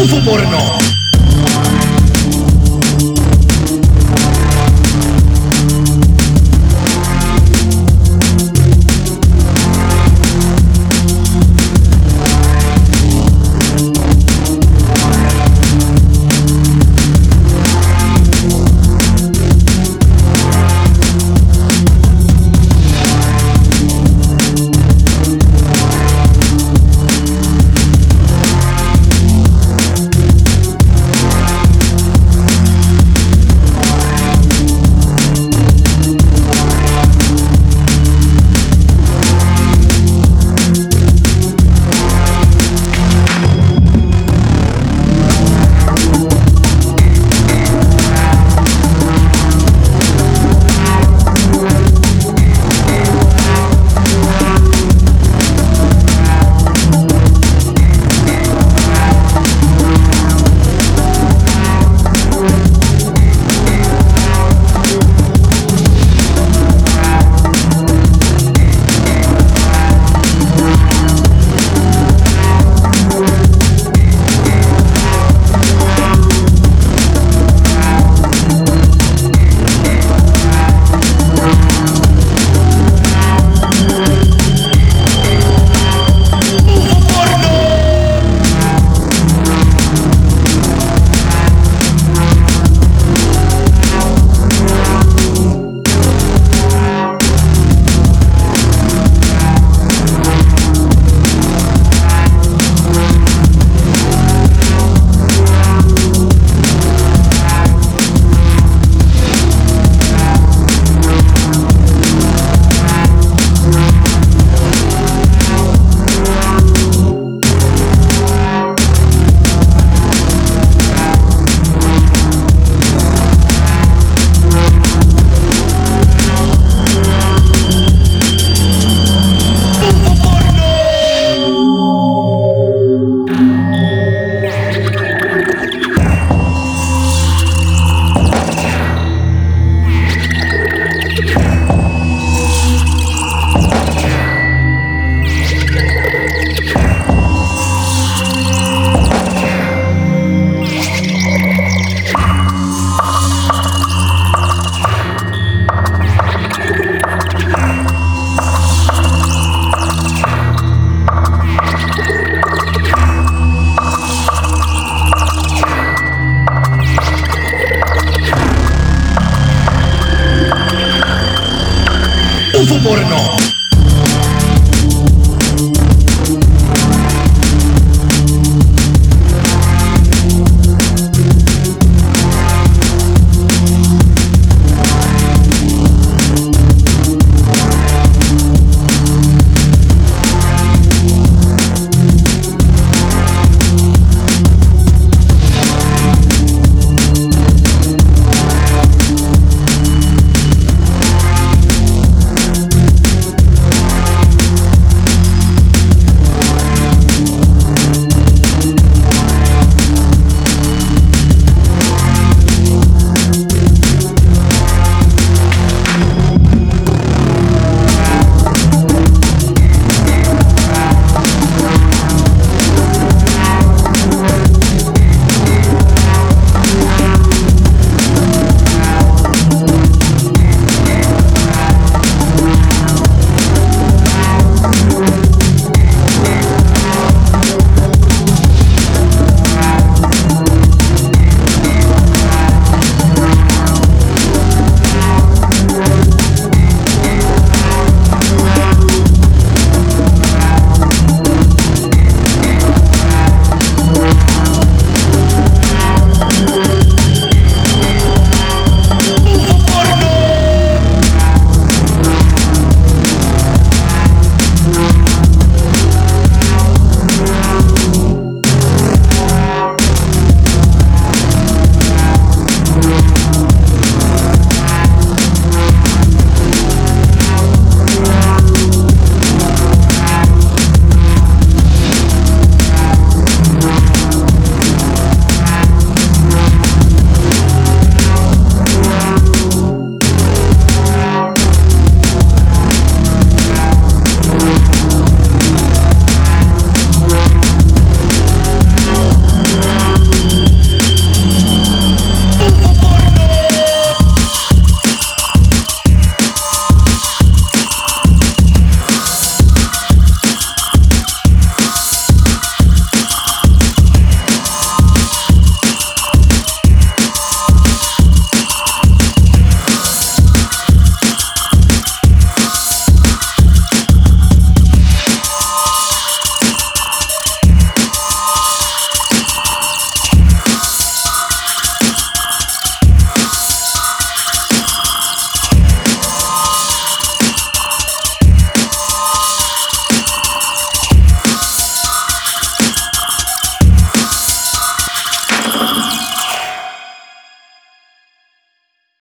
tu suborno. Oh.